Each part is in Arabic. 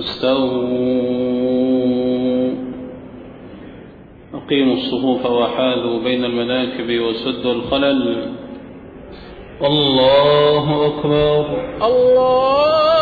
استووا. أقيموا الصفوف وحاذوا بين المناكب وسدوا الخلل. الله أكبر. الله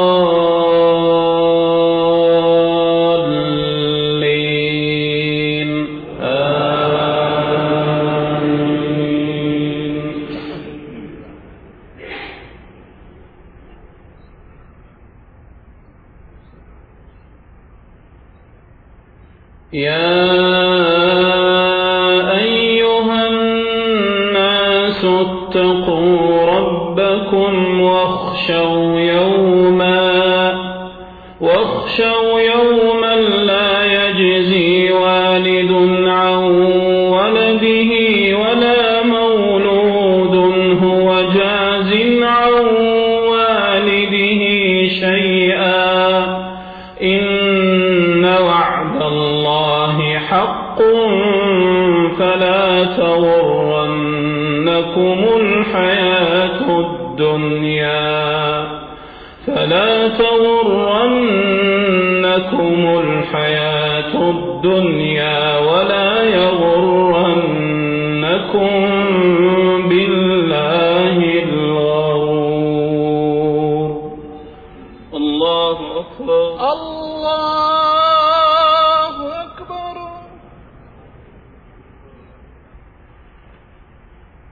يا حق فلا تغرنكم الحياة الدنيا فلا تغرنكم الحياة الدنيا ولا يغرنكم